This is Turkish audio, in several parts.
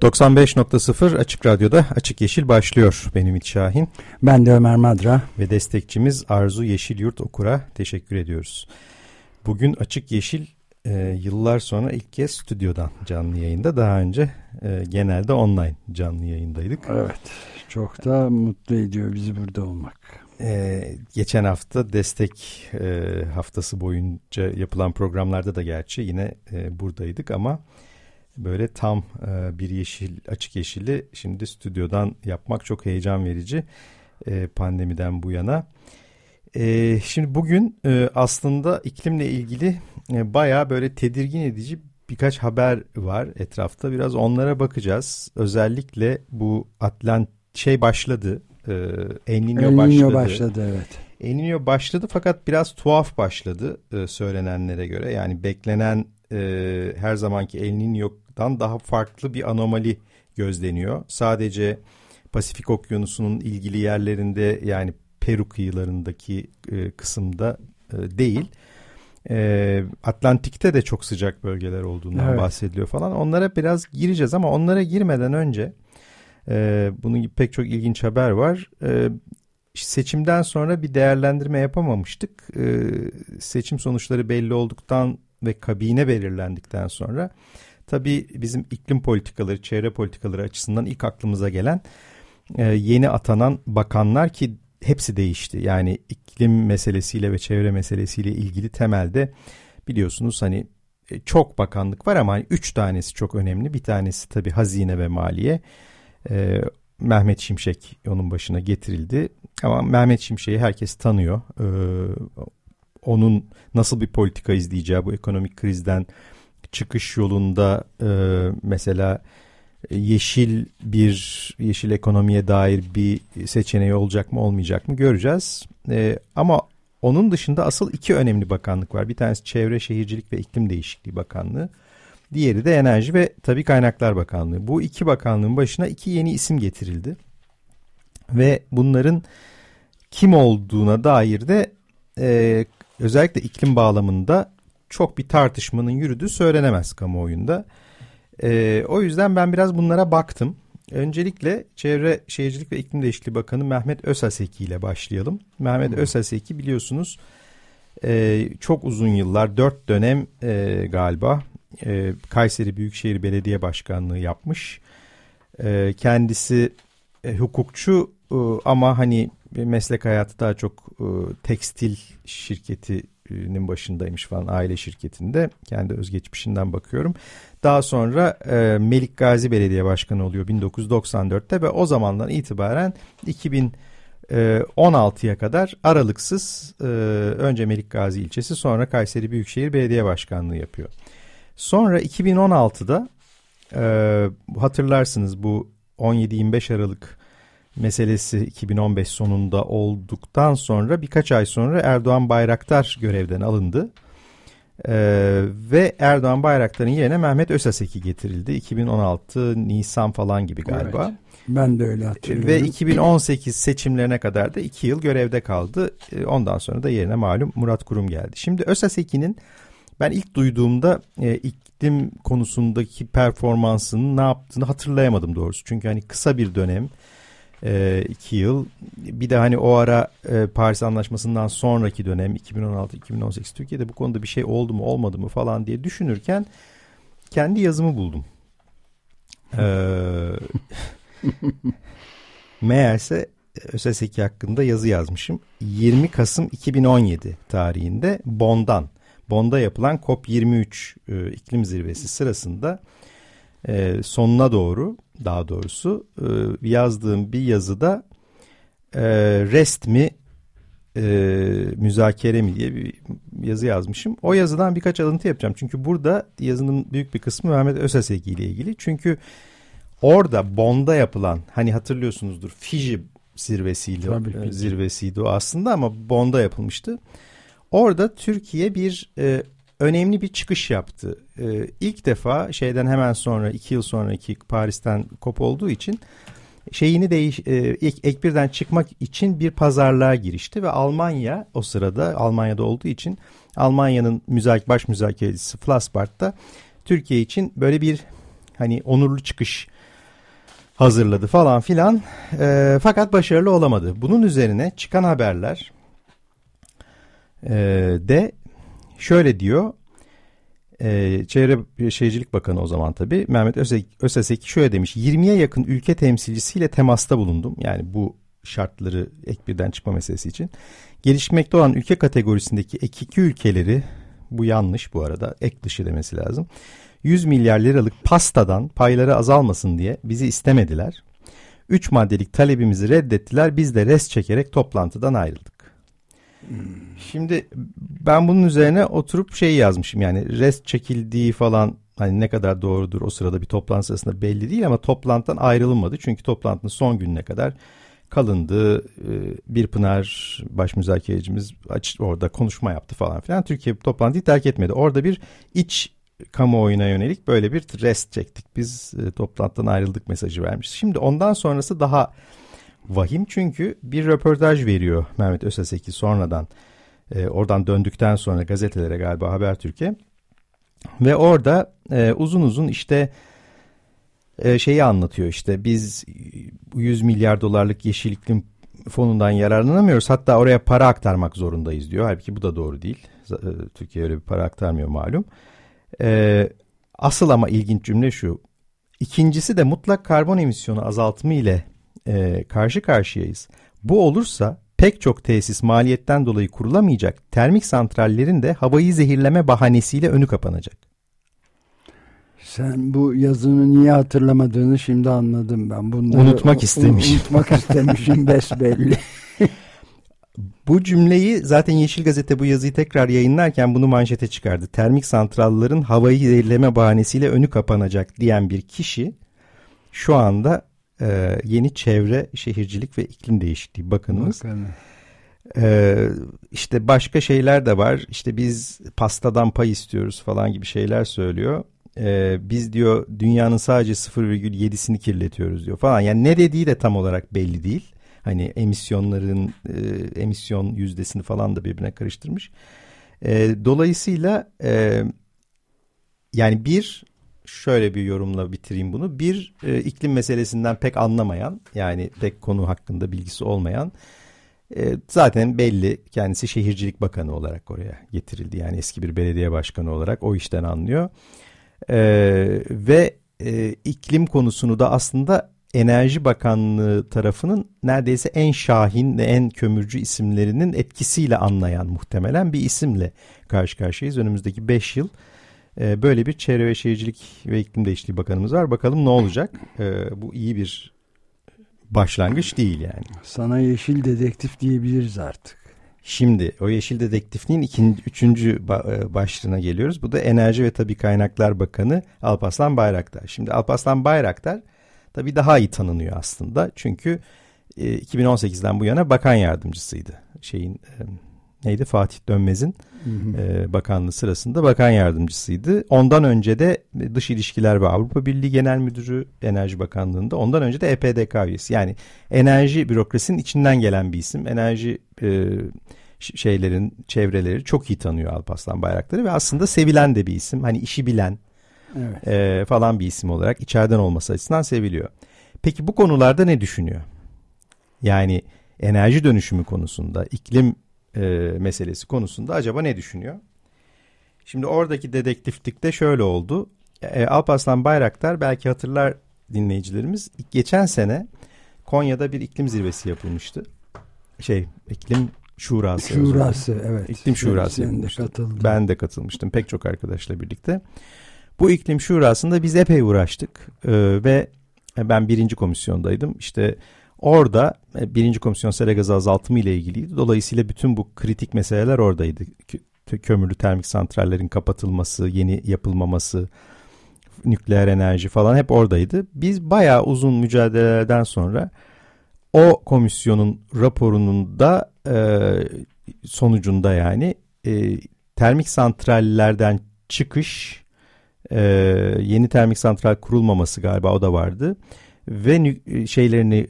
...95.0 Açık Radyo'da Açık Yeşil başlıyor. Benim Ümit Şahin. Ben de Ömer Madra. Ve destekçimiz Arzu Yeşil Yurt Okur'a teşekkür ediyoruz. Bugün Açık Yeşil e, yıllar sonra ilk kez stüdyodan canlı yayında. Daha önce e, genelde online canlı yayındaydık. Evet. Çok da mutlu ediyor bizi burada olmak. Ee, geçen hafta destek e, haftası boyunca yapılan programlarda da gerçi yine e, buradaydık ama böyle tam e, bir yeşil açık yeşili şimdi stüdyodan yapmak çok heyecan verici e, pandemiden bu yana. E, şimdi bugün e, aslında iklimle ilgili e, bayağı böyle tedirgin edici birkaç haber var etrafta. Biraz onlara bakacağız. Özellikle bu Atlant şey başladı. E, El Niño, Niño başladı. başladı evet. El Niño başladı fakat biraz tuhaf başladı e, söylenenlere göre. Yani beklenen e, her zamanki El Niño'dan daha farklı bir anomali gözleniyor. Sadece Pasifik Okyanusu'nun ilgili yerlerinde yani Peru kıyılarındaki e, kısımda e, değil. E, Atlantik'te de çok sıcak bölgeler olduğundan evet. bahsediliyor falan. Onlara biraz gireceğiz ama onlara girmeden önce e, bunun gibi pek çok ilginç haber var. E, seçimden sonra bir değerlendirme yapamamıştık. E, seçim sonuçları belli olduktan ve kabine belirlendikten sonra tabii bizim iklim politikaları, çevre politikaları açısından ilk aklımıza gelen e, yeni atanan bakanlar ki hepsi değişti. Yani iklim meselesiyle ve çevre meselesiyle ilgili temelde biliyorsunuz hani e, çok bakanlık var ama hani üç tanesi çok önemli. Bir tanesi tabii hazine ve maliye. Ee, Mehmet Şimşek onun başına getirildi. Ama Mehmet Şimşek'i herkes tanıyor. Onun nasıl bir politika izleyeceği bu ekonomik krizden çıkış yolunda e, mesela yeşil bir yeşil ekonomiye dair bir seçeneği olacak mı olmayacak mı göreceğiz. E, ama onun dışında asıl iki önemli bakanlık var. Bir tanesi Çevre Şehircilik ve İklim Değişikliği Bakanlığı. Diğeri de Enerji ve Tabi Kaynaklar Bakanlığı. Bu iki bakanlığın başına iki yeni isim getirildi. Ve bunların kim olduğuna dair de e, özellikle iklim bağlamında çok bir tartışmanın yürüdüğü söylenemez kamuoyunda. E, o yüzden ben biraz bunlara baktım. Öncelikle Çevre Şehircilik ve İklim Değişikliği Bakanı Mehmet Ösaseki ile başlayalım. Mehmet hmm. Ösaseki biliyorsunuz e, çok uzun yıllar, dört dönem e, galiba e, Kayseri Büyükşehir Belediye Başkanlığı yapmış. E, kendisi e, hukukçu e, ama hani meslek hayatı daha çok e, tekstil şirketinin başındaymış falan aile şirketinde. Kendi özgeçmişinden bakıyorum. Daha sonra e, Melik Gazi Belediye Başkanı oluyor 1994'te ve o zamandan itibaren 2016'ya e, kadar aralıksız e, önce Melik Gazi ilçesi sonra Kayseri Büyükşehir Belediye Başkanlığı yapıyor. Sonra 2016'da e, hatırlarsınız bu 17-25 Aralık meselesi 2015 sonunda olduktan sonra birkaç ay sonra Erdoğan Bayraktar görevden alındı. Ee, ve Erdoğan Bayraktar'ın yerine Mehmet Ösaseki getirildi. 2016 Nisan falan gibi galiba. Evet, ben de öyle hatırlıyorum. Ve 2018 seçimlerine kadar da 2 yıl görevde kaldı. Ee, ondan sonra da yerine malum Murat Kurum geldi. Şimdi Ösaseki'nin ben ilk duyduğumda e, iklim konusundaki performansının ne yaptığını hatırlayamadım doğrusu. Çünkü hani kısa bir dönem e, iki yıl. Bir de hani o ara e, Paris Anlaşması'ndan sonraki dönem 2016-2018 Türkiye'de bu konuda bir şey oldu mu olmadı mı falan diye düşünürken kendi yazımı buldum. Ee, meğerse ÖSSEKİ hakkında yazı yazmışım. 20 Kasım 2017 tarihinde Bonn'dan, Bonn'da yapılan COP23 e, iklim zirvesi sırasında e, sonuna doğru daha doğrusu e, yazdığım bir yazıda e, rest mi e, müzakere mi diye bir yazı yazmışım. O yazıdan birkaç alıntı yapacağım. Çünkü burada yazının büyük bir kısmı Mehmet Ösaseki ile ilgili. Çünkü orada Bond'a yapılan hani hatırlıyorsunuzdur Fiji zirvesiydi, Tabii, e, zirvesiydi o aslında ama Bond'a yapılmıştı. Orada Türkiye bir e, önemli bir çıkış yaptı. E, ilk defa şeyden hemen sonra iki yıl sonraki Paris'ten kop olduğu için şeyini değiş e, ek, ek birden çıkmak için bir pazarlığa girişti ve Almanya o sırada Almanya'da olduğu için Almanya'nın müzak baş müzakerecisi Flassbart da Türkiye için böyle bir hani onurlu çıkış hazırladı falan filan. E, fakat başarılı olamadı. Bunun üzerine çıkan haberler e, de şöyle diyor. E, Çevre Şehircilik Bakanı o zaman tabii Mehmet Öse- Öseseki şöyle demiş. 20'ye yakın ülke temsilcisiyle temasta bulundum. Yani bu şartları ek birden çıkma meselesi için. Gelişmekte olan ülke kategorisindeki ek iki ülkeleri bu yanlış bu arada ek dışı demesi lazım. 100 milyar liralık pastadan payları azalmasın diye bizi istemediler. 3 maddelik talebimizi reddettiler. Biz de res çekerek toplantıdan ayrıldık. Şimdi ben bunun üzerine oturup şey yazmışım yani res çekildiği falan hani ne kadar doğrudur o sırada bir toplantı sırasında belli değil ama toplantıdan ayrılmadı. Çünkü toplantının son gününe kadar kalındı. Ee, Bir Pınar baş müzakerecimiz orada konuşma yaptı falan filan. Türkiye toplantıyı terk etmedi. Orada bir iç kamuoyuna yönelik böyle bir rest çektik. Biz e, toplantıdan ayrıldık mesajı vermiş. Şimdi ondan sonrası daha vahim çünkü bir röportaj veriyor Mehmet Öseseki sonradan. E, oradan döndükten sonra gazetelere galiba Habertürk'e. Ve orada e, uzun uzun işte e, şeyi anlatıyor işte biz 100 milyar dolarlık yeşil iklim fonundan yararlanamıyoruz. Hatta oraya para aktarmak zorundayız diyor. Halbuki bu da doğru değil. E, Türkiye öyle bir para aktarmıyor malum. E, asıl ama ilginç cümle şu. İkincisi de mutlak karbon emisyonu azaltımı ile e, karşı karşıyayız. Bu olursa pek çok tesis maliyetten dolayı kurulamayacak. Termik santrallerin de havayı zehirleme bahanesiyle önü kapanacak. Sen bu yazını niye hatırlamadığını şimdi anladım ben. Bunları Unutmak istemiş. Unutmak istemişim besbelli. Bu cümleyi zaten Yeşil Gazete bu yazıyı tekrar yayınlarken bunu manşete çıkardı. Termik santrallerin havayı zehirleme bahanesiyle önü kapanacak diyen bir kişi şu anda e, yeni Çevre, Şehircilik ve İklim Değişikliği Bakanımız. Bakalım. Ee, işte başka şeyler de var. İşte biz pastadan pay istiyoruz falan gibi şeyler söylüyor. Ee, biz diyor dünyanın sadece 0,7'sini kirletiyoruz diyor falan. Yani ne dediği de tam olarak belli değil. Hani emisyonların e, emisyon yüzdesini falan da birbirine karıştırmış. Ee, dolayısıyla e, yani bir şöyle bir yorumla bitireyim bunu. Bir e, iklim meselesinden pek anlamayan yani pek konu hakkında bilgisi olmayan e, zaten belli kendisi şehircilik bakanı olarak oraya getirildi. Yani eski bir belediye başkanı olarak o işten anlıyor. E, ve e, iklim konusunu da aslında Enerji Bakanlığı tarafının neredeyse en şahin ve en kömürcü isimlerinin etkisiyle anlayan muhtemelen bir isimle karşı karşıyayız. Önümüzdeki 5 yıl e, böyle bir Çevre ve Şehircilik ve İklim Değişikliği Bakanımız var. Bakalım ne olacak? E, bu iyi bir başlangıç değil yani. Sana yeşil dedektif diyebiliriz artık. Şimdi o Yeşil Dedektifliğin ikinci, üçüncü e, başlığına geliyoruz. Bu da Enerji ve Tabi Kaynaklar Bakanı Alparslan Bayraktar. Şimdi Alparslan Bayraktar tabii daha iyi tanınıyor aslında. Çünkü e, 2018'den bu yana bakan yardımcısıydı. Şeyin e, neydi Fatih Dönmez'in e, bakanlığı sırasında bakan yardımcısıydı. Ondan önce de Dış İlişkiler ve Avrupa Birliği Genel Müdürü Enerji Bakanlığı'nda. Ondan önce de EPDK üyesi. Yani enerji bürokrasinin içinden gelen bir isim. Enerji e, şeylerin çevreleri çok iyi tanıyor Alparslan Bayraktar'ı ve aslında sevilen de bir isim. Hani işi bilen Evet. e, falan bir isim olarak içeriden olması açısından seviliyor. Peki bu konularda ne düşünüyor? Yani enerji dönüşümü konusunda, iklim e, meselesi konusunda acaba ne düşünüyor? Şimdi oradaki dedektiflikte şöyle oldu. E, Alparslan Bayraktar belki hatırlar dinleyicilerimiz. Geçen sene Konya'da bir iklim zirvesi yapılmıştı. Şey, iklim şurası. Şurası evet. İklim şurası yapılmıştı. katıldın. Ben de katılmıştım pek çok arkadaşla birlikte. Bu iklim şurasında biz epey uğraştık Ee, ve ben birinci komisyondaydım. İşte orada e, birinci komisyon sera gazı azaltımı ile ilgiliydi. Dolayısıyla bütün bu kritik meseleler oradaydı. Kö- kömürlü termik santrallerin kapatılması, yeni yapılmaması nükleer enerji falan hep oradaydı. Biz bayağı uzun mücadelelerden sonra o komisyonun raporunun da e, sonucunda yani e, termik santrallerden çıkış e, yeni termik santral kurulmaması galiba o da vardı ve şeylerini e,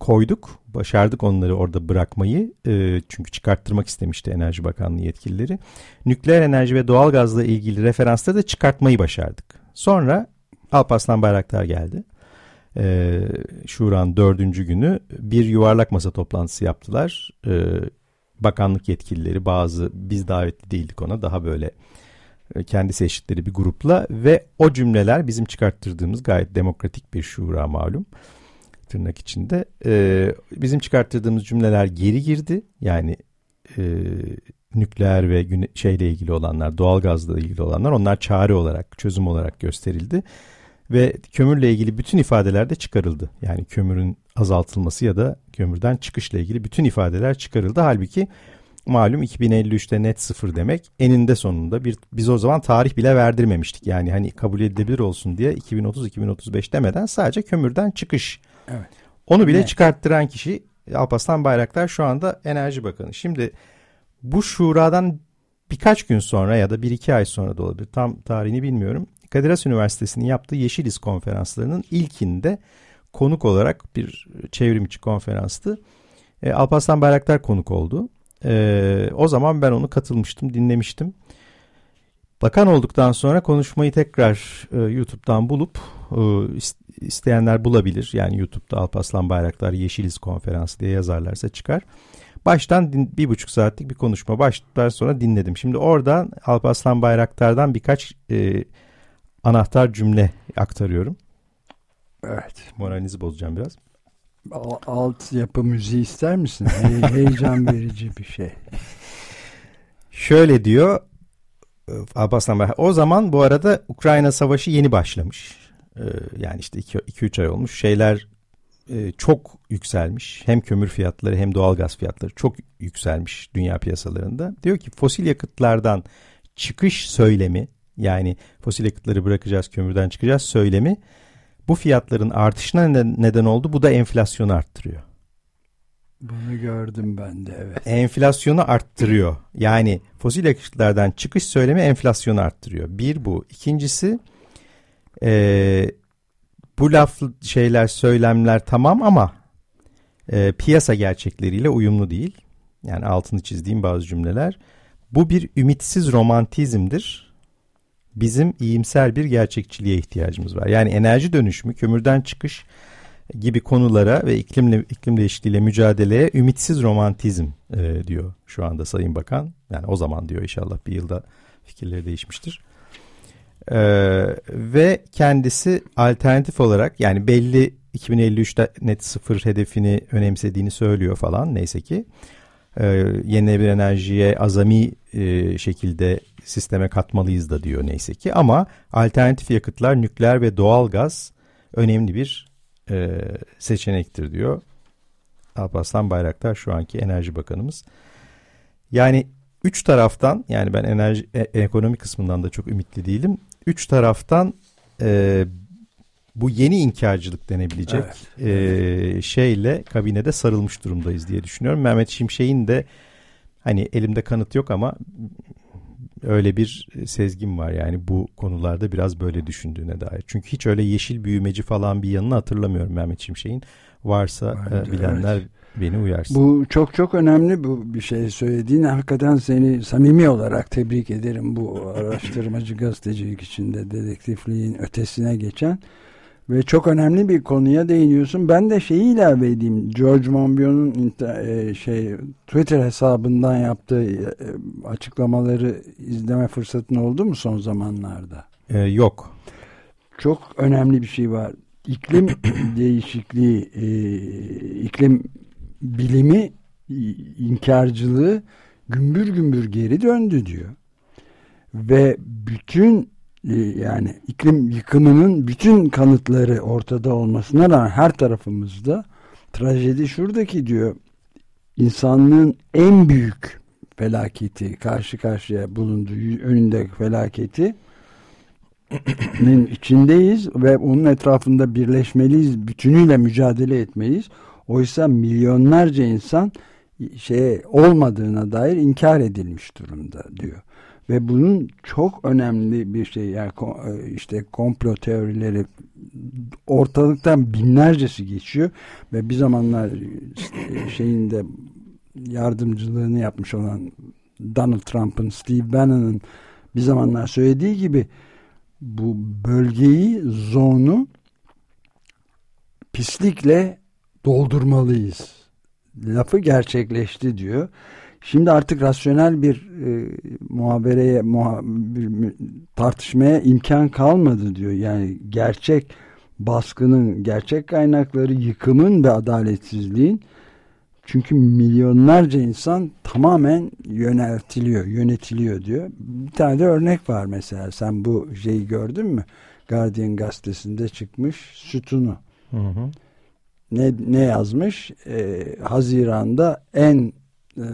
koyduk. Başardık onları orada bırakmayı. E, çünkü çıkarttırmak istemişti Enerji Bakanlığı yetkilileri. Nükleer enerji ve doğalgazla ilgili referansları da çıkartmayı başardık. Sonra Alparslan Bayraktar geldi. E, Şuran dördüncü günü bir yuvarlak masa toplantısı yaptılar. E, bakanlık yetkilileri bazı biz davetli değildik ona daha böyle e, kendi seçtikleri bir grupla ve o cümleler bizim çıkarttırdığımız gayet demokratik bir şura malum tırnak içinde e, bizim çıkarttırdığımız cümleler geri girdi yani e, nükleer ve güne, şeyle ilgili olanlar doğalgazla ilgili olanlar onlar çare olarak çözüm olarak gösterildi ve kömürle ilgili bütün ifadeler de çıkarıldı. Yani kömürün azaltılması ya da kömürden çıkışla ilgili bütün ifadeler çıkarıldı. Halbuki malum 2053'te net sıfır demek eninde sonunda bir biz o zaman tarih bile verdirmemiştik. Yani hani kabul edilebilir olsun diye 2030-2035 demeden sadece kömürden çıkış. Evet. Onu bile evet. çıkarttıran kişi Alparslan Bayraktar şu anda Enerji Bakanı. Şimdi bu şuradan birkaç gün sonra ya da bir iki ay sonra da olabilir. Tam tarihini bilmiyorum. Kadir Has Üniversitesi'nin yaptığı Yeşiliz konferanslarının ilkinde konuk olarak bir çevrimçi konferanstı. E, Alparslan Bayraktar konuk oldu. E, o zaman ben onu katılmıştım, dinlemiştim. Bakan olduktan sonra konuşmayı tekrar e, YouTube'dan bulup e, isteyenler bulabilir. Yani YouTube'da Alparslan Bayraktar Yeşiliz Konferansı diye yazarlarsa çıkar. Baştan din, bir buçuk saatlik bir konuşma. Baştan sonra dinledim. Şimdi oradan Alparslan Bayraktar'dan birkaç e, anahtar cümle aktarıyorum. Evet. Moralinizi bozacağım biraz. Alt yapı müziği ister misin? He heyecan verici bir şey. Şöyle diyor e, Abbaslan Bey. O zaman bu arada Ukrayna Savaşı yeni başlamış. E, yani işte 2-3 ay olmuş. Şeyler e, çok yükselmiş. Hem kömür fiyatları hem doğal gaz fiyatları çok yükselmiş dünya piyasalarında. Diyor ki fosil yakıtlardan çıkış söylemi yani fosil yakıtları bırakacağız kömürden çıkacağız söylemi bu fiyatların artışına neden oldu. Bu da enflasyonu arttırıyor. Bunu gördüm ben de evet. Enflasyonu arttırıyor. Yani fosil yakıtlardan çıkış söylemi enflasyonu arttırıyor. Bir bu. İkincisi e, bu laf şeyler söylemler tamam ama e, piyasa gerçekleriyle uyumlu değil. Yani altını çizdiğim bazı cümleler. Bu bir ümitsiz romantizmdir bizim iyimser bir gerçekçiliğe ihtiyacımız var. Yani enerji dönüşümü, kömürden çıkış gibi konulara ve iklimle iklim değişikliğiyle mücadeleye ümitsiz romantizm e, diyor şu anda Sayın Bakan. Yani o zaman diyor inşallah bir yılda fikirleri değişmiştir. E, ve kendisi alternatif olarak yani belli 2053'te net sıfır hedefini önemsediğini söylüyor falan neyse ki. E, yenilenebilir enerjiye azami e, şekilde sisteme katmalıyız da diyor neyse ki. Ama alternatif yakıtlar nükleer ve doğal gaz önemli bir e, seçenektir diyor. Alparslan Bayraktar şu anki Enerji Bakanımız. Yani üç taraftan yani ben enerji e, ekonomi kısmından da çok ümitli değilim. Üç taraftan e, bu yeni inkarcılık denebilecek evet. e, şeyle kabinede sarılmış durumdayız diye düşünüyorum. Mehmet Şimşek'in de hani elimde kanıt yok ama öyle bir sezgim var yani bu konularda biraz böyle düşündüğüne dair. Çünkü hiç öyle yeşil büyümeci falan bir yanını hatırlamıyorum Mehmet Şimşek'in. Varsa Bence, e, bilenler evet. beni uyarsın. Bu çok çok önemli bu bir şey söylediğin. Hakikaten seni samimi olarak tebrik ederim bu araştırmacı gazetecilik içinde dedektifliğin ötesine geçen. Ve çok önemli bir konuya değiniyorsun. Ben de şeyi ilave edeyim. George Monbiot'un e, şey Twitter hesabından yaptığı e, açıklamaları izleme fırsatın oldu mu son zamanlarda? Ee, yok. Çok önemli bir şey var. İklim değişikliği, e, iklim bilimi inkarcılığı gümbür gümbür geri döndü diyor. Ve bütün yani iklim yıkımının bütün kanıtları ortada olmasına rağmen her tarafımızda trajedi şuradaki diyor insanlığın en büyük felaketi karşı karşıya bulunduğu önünde felaketi içindeyiz ve onun etrafında birleşmeliyiz, bütünüyle mücadele etmeliyiz. Oysa milyonlarca insan şey olmadığına dair inkar edilmiş durumda diyor. Ve bunun çok önemli bir şey yani e, işte komplo teorileri ortalıktan binlercesi geçiyor ve bir zamanlar şeyinde yardımcılığını yapmış olan Donald Trump'ın Steve Bannon'ın bir zamanlar söylediği gibi bu bölgeyi, zonu pislikle doldurmalıyız. Lafı gerçekleşti diyor. Şimdi artık rasyonel bir e, muhabereye, muha, bir, tartışmaya imkan kalmadı diyor. Yani gerçek baskının, gerçek kaynakları, yıkımın ve adaletsizliğin çünkü milyonlarca insan tamamen yöneltiliyor, yönetiliyor diyor. Bir tane de örnek var mesela. Sen bu şeyi gördün mü? Guardian gazetesinde çıkmış sütunu. Hı hı. Ne, ne yazmış? Ee, Haziran'da en e,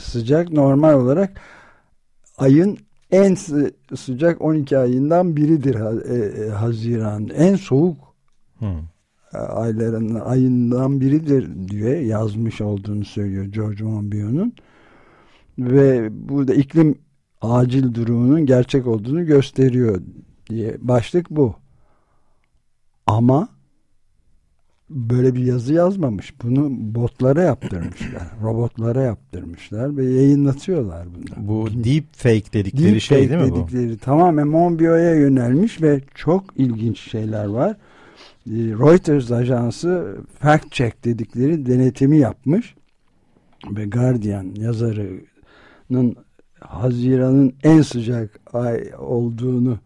sıcak normal olarak ayın en sı sıcak 12 ayından biridir e, e, Haziran. En soğuk hmm. ayların ayından biridir diye yazmış olduğunu söylüyor George Monbiot'un. Ve burada iklim acil durumunun gerçek olduğunu gösteriyor diye başlık bu. Ama böyle bir yazı yazmamış. Bunu botlara yaptırmışlar. robotlara yaptırmışlar ve yayınlatıyorlar bunu. Bu deep fake dedikleri deep şey fake değil mi dedikleri, bu? Tamamen Monbiot'a yönelmiş ve çok ilginç şeyler var. Ee, Reuters ajansı fact check dedikleri denetimi yapmış ve Guardian yazarının Haziran'ın en sıcak ay olduğunu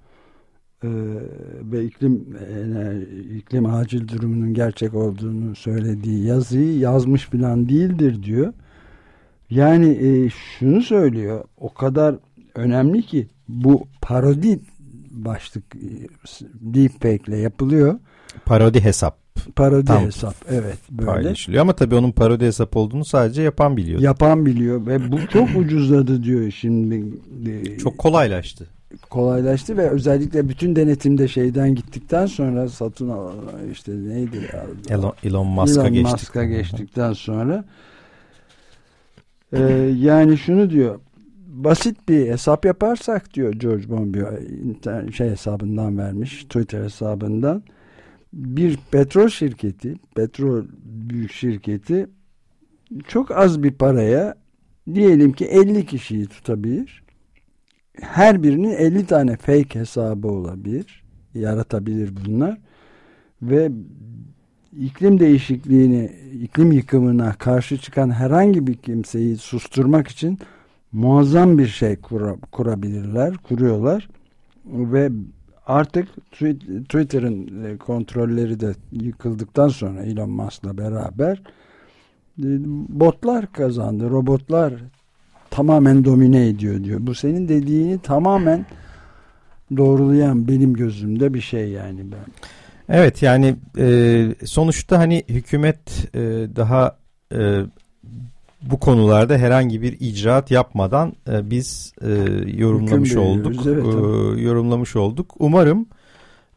ve iklim e, iklim acil durumunun gerçek olduğunu söylediği yazıyı yazmış falan değildir diyor. Yani e, şunu söylüyor o kadar önemli ki bu parodi başlık e, deepfake ile yapılıyor. Parodi hesap. Parodi Tam hesap evet böyle. Paylaşılıyor ama tabii onun parodi hesap olduğunu sadece yapan biliyor. Yapan biliyor ve bu çok ucuzladı diyor şimdi. Çok kolaylaştı kolaylaştı ve özellikle bütün denetimde şeyden gittikten sonra satın al işte neydi Elon, Elon Musk'a Elon geçtik. Musk'a geçtikten sonra e, yani şunu diyor basit bir hesap yaparsak diyor George Monbiot şey hesabından vermiş Twitter hesabından bir petrol şirketi petrol büyük şirketi çok az bir paraya diyelim ki 50 kişiyi tutabilir her birinin 50 tane fake hesabı olabilir. Yaratabilir bunlar. Ve iklim değişikliğini, iklim yıkımına karşı çıkan herhangi bir kimseyi susturmak için muazzam bir şey kura, kurabilirler, kuruyorlar. Ve artık Twitter'ın e, kontrolleri de yıkıldıktan sonra Elon Musk'la beraber e, botlar kazandı. Robotlar tamamen domine ediyor diyor. Bu senin dediğini tamamen doğrulayan benim gözümde bir şey yani ben. Evet yani e, sonuçta hani hükümet e, daha e, bu konularda herhangi bir icraat yapmadan e, biz e, yorumlamış olduk. Evet, e, yorumlamış olduk. Umarım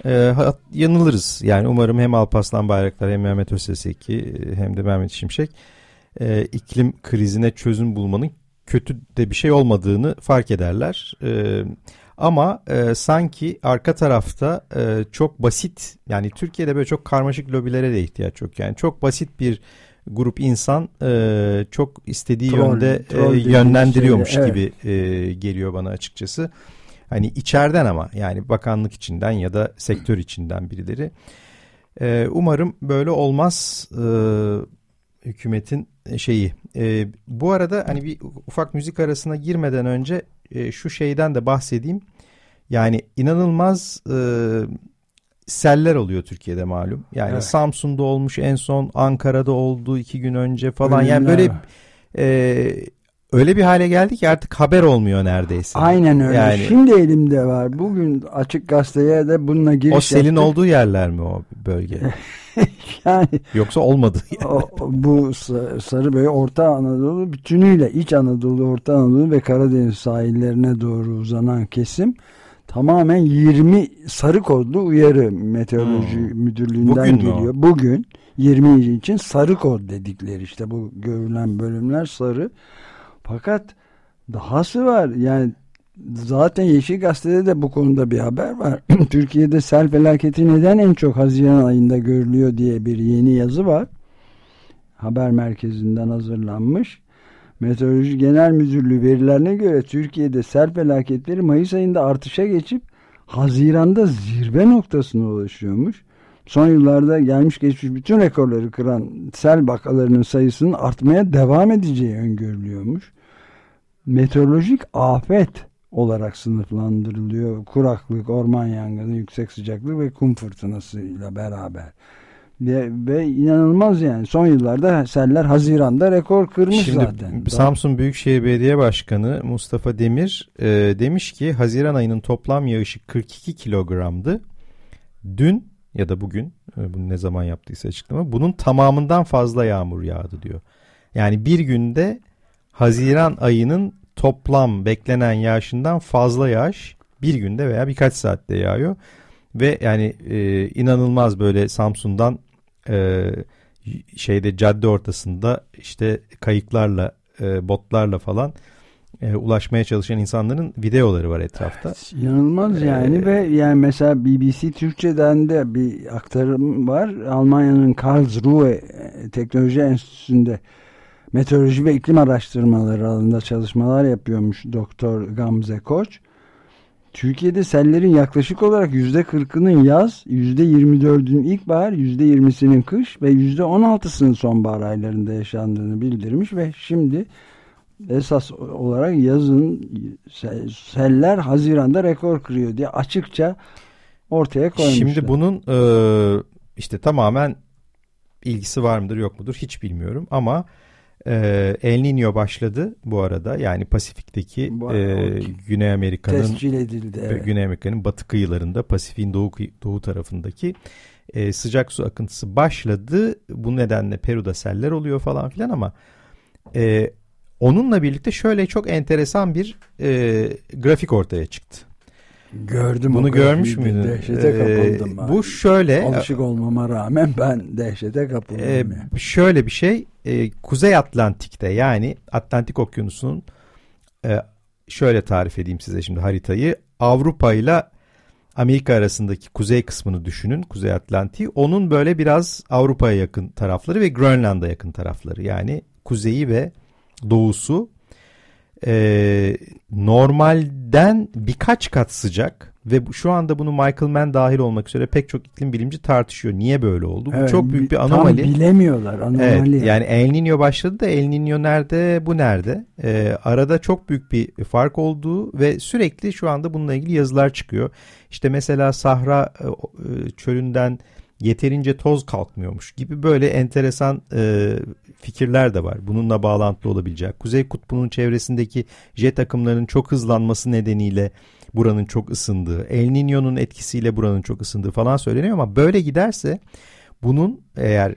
e, yanılırız. Yani umarım hem Alpaslan Bayraktar hem Mehmet Özeseki e, hem de Mehmet Şimşek e, iklim krizine çözüm bulmanın kötü de bir şey olmadığını fark ederler. E, ama e, sanki arka tarafta e, çok basit yani Türkiye'de böyle çok karmaşık lobilere de ihtiyaç yok. Yani çok basit bir grup insan e, çok istediği troll, yönde troll e, yönlendiriyormuş şey, evet. gibi e, geliyor bana açıkçası. Hani içeriden ama yani bakanlık içinden ya da sektör içinden birileri. E, umarım böyle olmaz. E, hükümetin e, şeyi. E, bu arada hani bir ufak müzik arasına girmeden önce e, şu şeyden de bahsedeyim. Yani inanılmaz e, seller oluyor Türkiye'de malum. Yani evet. Samsun'da olmuş en son Ankara'da oldu iki gün önce falan. Öyle yani böyle e, öyle bir hale geldi ki artık haber olmuyor neredeyse. Aynen öyle. Yani, Şimdi elimde var. Bugün açık gazeteye de bununla giriş O selin yaptık. olduğu yerler mi o bölge? yani yoksa olmadı. Yani. O, bu Sarıbey Orta Anadolu bütünüyle İç Anadolu, Orta Anadolu ve Karadeniz sahillerine doğru uzanan kesim tamamen 20 sarı kodlu uyarı meteoroloji hmm. müdürlüğünden Bugün geliyor. Bugün 20 için sarı kod dedikleri işte bu görülen bölümler sarı. Fakat dahası var. Yani zaten Yeşil Gazete'de de bu konuda bir haber var. Türkiye'de sel felaketi neden en çok Haziran ayında görülüyor diye bir yeni yazı var. Haber merkezinden hazırlanmış. Meteoroloji Genel Müdürlüğü verilerine göre Türkiye'de sel felaketleri Mayıs ayında artışa geçip Haziran'da zirve noktasına ulaşıyormuş. Son yıllarda gelmiş geçmiş bütün rekorları kıran sel vakalarının sayısının artmaya devam edeceği öngörülüyormuş. Meteorolojik afet olarak sınıflandırılıyor. Kuraklık, orman yangını, yüksek sıcaklık ve kum fırtınasıyla beraber. Ve, ve inanılmaz yani son yıllarda seller Haziran'da rekor kırmış Şimdi, zaten. Samsun Büyükşehir Belediye Başkanı Mustafa Demir e, demiş ki Haziran ayının toplam yağışı 42 kilogramdı. Dün ya da bugün e, bunu ne zaman yaptıysa açıklama bunun tamamından fazla yağmur yağdı diyor. Yani bir günde Haziran ayının toplam beklenen yağışından fazla yağış bir günde veya birkaç saatte yağıyor. Ve yani e, inanılmaz böyle Samsun'dan e, şeyde cadde ortasında işte kayıklarla e, botlarla falan e, ulaşmaya çalışan insanların videoları var etrafta. Evet, inanılmaz yani ee, ve yani mesela BBC Türkçe'den de bir aktarım var. Almanya'nın Karlsruhe Teknoloji Enstitüsü'nde meteoroloji ve iklim araştırmaları alanında çalışmalar yapıyormuş Doktor Gamze Koç. Türkiye'de sellerin yaklaşık olarak yüzde kırkının yaz, yüzde yirmi dördünün ilkbahar, yüzde yirmisinin kış ve yüzde on altısının sonbahar aylarında yaşandığını bildirmiş ve şimdi esas olarak yazın seller Haziran'da rekor kırıyor diye açıkça ortaya koymuşlar. Şimdi bunun e, işte tamamen ilgisi var mıdır yok mudur hiç bilmiyorum ama ee, El Niño başladı bu arada. Yani Pasifik'teki bu, e, Güney Amerika'nın tescil edildi. Evet. Güney Amerika'nın batı kıyılarında Pasifik'in doğu doğu tarafındaki e, sıcak su akıntısı başladı. Bu nedenle Peru'da seller oluyor falan filan ama e, onunla birlikte şöyle çok enteresan bir e, grafik ortaya çıktı. Gördüm. Bunu görmüş müydün? Dehşete ee, kapıldım ben. Bu şöyle. Alışık olmama rağmen ben dehşete kapıldım. E. Şöyle bir şey. E, Kuzey Atlantik'te yani Atlantik Okyanusu'nun e, şöyle tarif edeyim size şimdi haritayı. Avrupa ile Amerika arasındaki kuzey kısmını düşünün. Kuzey Atlantik'i. Onun böyle biraz Avrupa'ya yakın tarafları ve Grönland'a yakın tarafları. Yani kuzeyi ve doğusu e, normalden birkaç kat sıcak ve şu anda bunu Michael Mann dahil olmak üzere pek çok iklim bilimci tartışıyor. Niye böyle oldu? Evet, bu çok büyük bir anomali. Tam bilemiyorlar anomali. Evet, yani El Niño başladı da El Niño nerede bu nerede? Ee, arada çok büyük bir fark olduğu ve sürekli şu anda bununla ilgili yazılar çıkıyor. İşte mesela Sahra e, e, çölünden yeterince toz kalkmıyormuş gibi böyle enteresan e, fikirler de var. Bununla bağlantılı olabilecek. Kuzey Kutbu'nun çevresindeki jet akımlarının çok hızlanması nedeniyle buranın çok ısındığı, El Niño'nun etkisiyle buranın çok ısındığı falan söyleniyor ama böyle giderse bunun eğer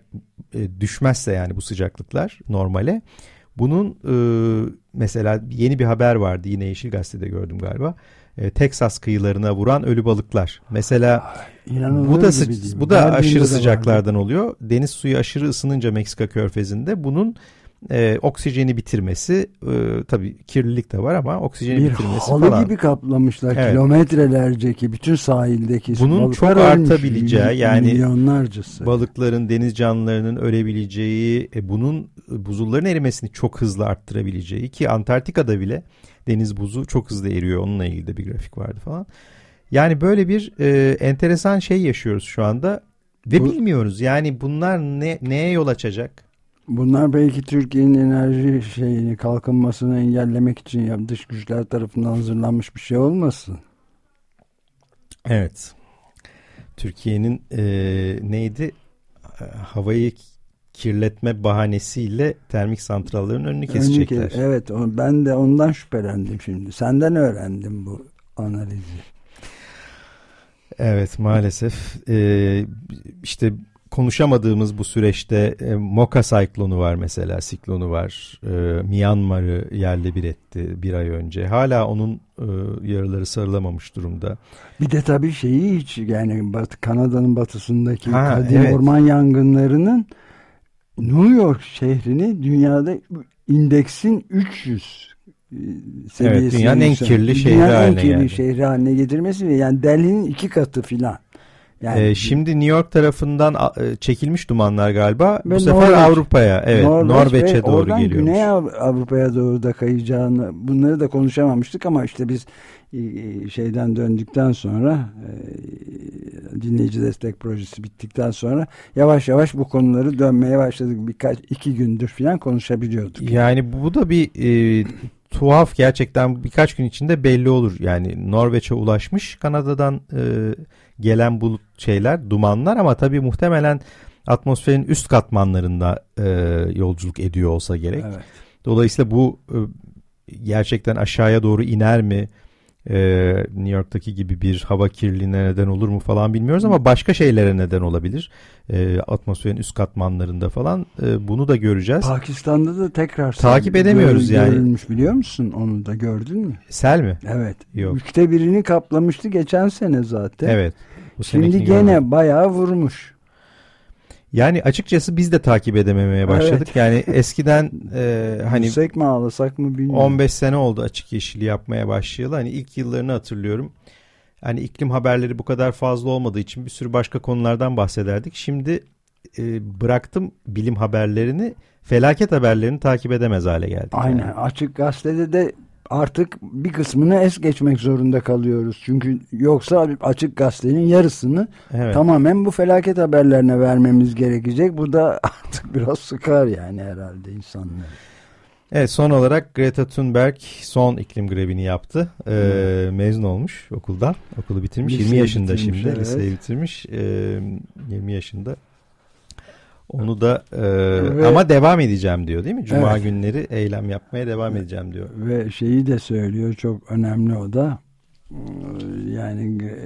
e, düşmezse yani bu sıcaklıklar normale bunun e, mesela yeni bir haber vardı yine Yeşil Gazete'de gördüm galiba e, Teksas kıyılarına vuran ölü balıklar. Mesela İnanılır bu da bu da Her aşırı sıcaklardan oluyor. Deniz suyu aşırı ısınınca Meksika körfezinde bunun e, oksijeni bitirmesi e, tabii kirlilik de var ama oksijeni bir bitirmesi halı falan. gibi kaplamışlar evet. kilometrelerce ki bütün sahildeki bunun çok artabileceği yani milyonlarcası. balıkların deniz canlılarının ölebileceği e, bunun buzulların erimesini çok hızlı arttırabileceği ki Antarktika'da bile deniz buzu çok hızlı eriyor onunla ilgili de bir grafik vardı falan. Yani böyle bir e, enteresan şey yaşıyoruz şu anda ve Bu, bilmiyoruz yani bunlar ne, neye yol açacak? Bunlar belki Türkiye'nin enerji şeyini kalkınmasını engellemek için ya dış güçler tarafından hazırlanmış bir şey olmasın? Evet. Türkiye'nin e, neydi? E, havayı kirletme bahanesiyle termik santrallerin önünü kesecekler. Önünü, evet ben de ondan şüphelendim şimdi. Senden öğrendim bu analizi. Evet maalesef. Ee, işte konuşamadığımız bu süreçte e, Moka siklonu var mesela siklonu var. E, Myanmar'ı yerle bir etti bir ay önce. Hala onun e, yaraları sarılamamış durumda. Bir de tabii şeyi hiç yani Batı, Kanada'nın batısındaki ha, kadim evet. orman yangınlarının New York şehrini dünyada indeksin 300 seviyesine evet, dünyanın en kirli şehri dünyanın haline en kirli geldi. şehri haline getirmesi ve yani Delhi'nin iki katı filan. Yani, ee, şimdi New York tarafından e, çekilmiş dumanlar galiba. Bu sefer Norveç, Avrupa'ya, evet Norveç Norveç'e doğru geliyormuş. Güney Avrupa'ya doğru da kayacağını bunları da konuşamamıştık ama işte biz e, e, şeyden döndükten sonra dinleyici destek projesi bittikten sonra yavaş yavaş bu konuları dönmeye başladık. Birkaç iki gündür falan konuşabiliyorduk. Yani bu da bir e, tuhaf gerçekten birkaç gün içinde belli olur. Yani Norveç'e ulaşmış Kanada'dan e, gelen bu şeyler dumanlar ama tabii muhtemelen atmosferin üst katmanlarında e, yolculuk ediyor olsa gerek. Evet. Dolayısıyla bu e, gerçekten aşağıya doğru iner mi? e, New York'taki gibi bir hava kirliliğine neden olur mu falan bilmiyoruz ama başka şeylere neden olabilir. E, atmosferin üst katmanlarında falan e, bunu da göreceğiz. Pakistan'da da tekrar takip edemiyoruz gör, yani. Görülmüş biliyor musun? Onu da gördün mü? Sel mi? Evet. Yok. Üçte birini kaplamıştı geçen sene zaten. Evet. Bu Şimdi gene gördüm. bayağı vurmuş. Yani açıkçası biz de takip edememeye başladık. Evet. Yani eskiden e, hani Yüksek mi ağlasak mı bilmiyorum. 15 sene oldu açık yeşili yapmaya başlayalı. Hani ilk yıllarını hatırlıyorum. Hani iklim haberleri bu kadar fazla olmadığı için bir sürü başka konulardan bahsederdik. Şimdi e, bıraktım bilim haberlerini, felaket haberlerini takip edemez hale geldik. Aynen. Yani. Açık gazetede de artık bir kısmını es geçmek zorunda kalıyoruz. Çünkü yoksa açık gazetenin yarısını evet. tamamen bu felaket haberlerine vermemiz gerekecek. Bu da artık biraz sıkar yani herhalde insanları. Evet son olarak Greta Thunberg son iklim grevini yaptı. Ee, mezun olmuş okuldan. Okulu bitirmiş. Liseyi 20 yaşında bitirmiş, şimdi. Evet. Liseyi bitirmiş. Ee, 20 yaşında. Onu da e, ve, ama devam edeceğim diyor değil mi? Cuma evet. günleri eylem yapmaya devam edeceğim diyor. Ve şeyi de söylüyor çok önemli o da yani e,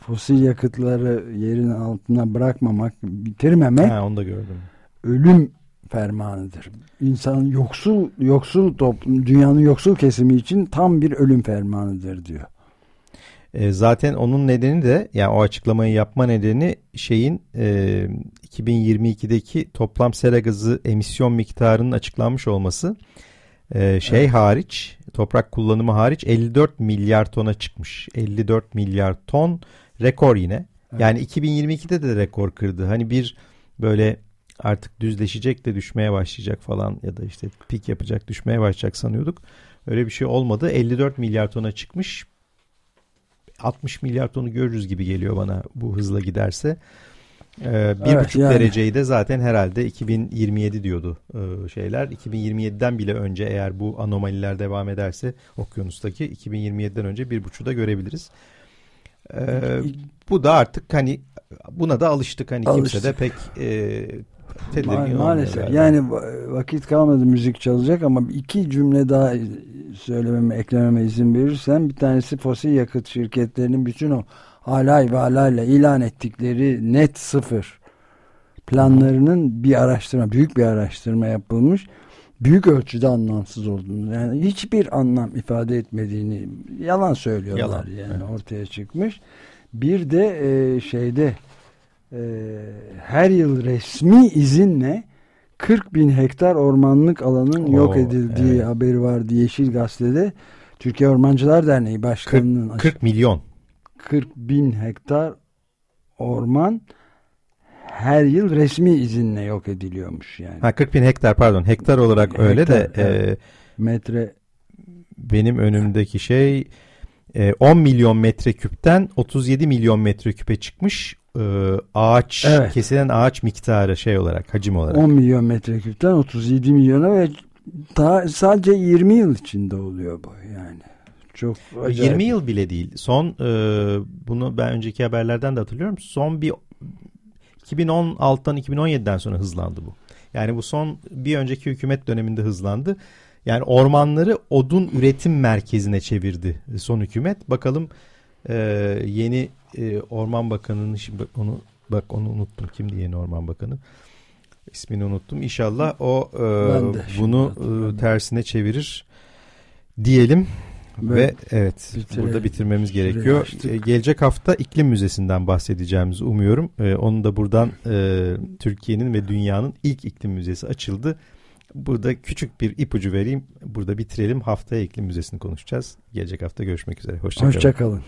fosil yakıtları yerin altına bırakmamak, bitirmemek. Ha, onu da gördüm. Ölüm fermanıdır. İnsanın yoksul yoksul toplum, dünyanın yoksul kesimi için tam bir ölüm fermanıdır diyor. E, zaten onun nedeni de yani o açıklamayı yapma nedeni şeyin e, 2022'deki toplam sera gazı emisyon miktarının açıklanmış olması. E, şey evet. hariç toprak kullanımı hariç 54 milyar tona çıkmış. 54 milyar ton rekor yine. Evet. Yani 2022'de de rekor kırdı. Hani bir böyle artık düzleşecek de düşmeye başlayacak falan ya da işte pik yapacak düşmeye başlayacak sanıyorduk. Öyle bir şey olmadı. 54 milyar tona çıkmış. 60 milyar tonu görürüz gibi geliyor bana bu hızla giderse. Ee, bir evet, buçuk yani. dereceyi de zaten herhalde 2027 diyordu e, şeyler. 2027'den bile önce eğer bu anomaliler devam ederse okyanustaki 2027'den önce bir buçuğu da görebiliriz. Ee, bu da artık hani buna da alıştık hani alıştık. kimse de pek e, tedirgin Ma maalesef yani vakit kalmadı müzik çalacak ama iki cümle daha söylememe eklememe izin verirsen bir tanesi fosil yakıt şirketlerinin bütün o alay ve alayla ilan ettikleri net sıfır planlarının bir araştırma büyük bir araştırma yapılmış büyük ölçüde anlamsız olduğunu yani hiçbir anlam ifade etmediğini yalan söylüyorlar yalan, yani evet. ortaya çıkmış bir de e, şeyde e, her yıl resmi izinle 40 bin hektar ormanlık alanın Oo, yok edildiği evet. haberi vardı Yeşil Gazete'de. Türkiye Ormancılar Derneği Başkanı'nın 40, 40 milyon 40 bin hektar orman her yıl resmi izinle yok ediliyormuş yani. Ha 40 bin hektar pardon hektar olarak hektar, öyle de evet. e, metre benim önümdeki şey e, 10 milyon metreküpten 37 milyon metreküpe çıkmış e, ağaç evet. kesilen ağaç miktarı şey olarak hacim olarak. 10 milyon metreküpten 37 milyona ve daha sadece 20 yıl içinde oluyor bu yani. Çok acayip. 20 yıl bile değil. Son e, bunu ben önceki haberlerden de hatırlıyorum. Son bir 2016'dan 2017'den sonra hızlandı bu. Yani bu son bir önceki hükümet döneminde hızlandı. Yani ormanları odun üretim merkezine çevirdi son hükümet. Bakalım e, yeni e, Orman Bakanı'nın şimdi onu bak onu unuttum. Kimdi yeni Orman Bakanı? İsmini unuttum. İnşallah o e, bunu e, tersine çevirir diyelim. Ve, Ve evet bitire, burada bitirmemiz gerekiyor. Açtık. Gelecek hafta iklim müzesinden bahsedeceğimizi umuyorum. Ee, onu da buradan e, Türkiye'nin ve dünyanın ilk iklim müzesi açıldı. Burada küçük bir ipucu vereyim. Burada bitirelim. Haftaya iklim müzesini konuşacağız. Gelecek hafta görüşmek üzere. Hoşçakalın. Hoşçakalın.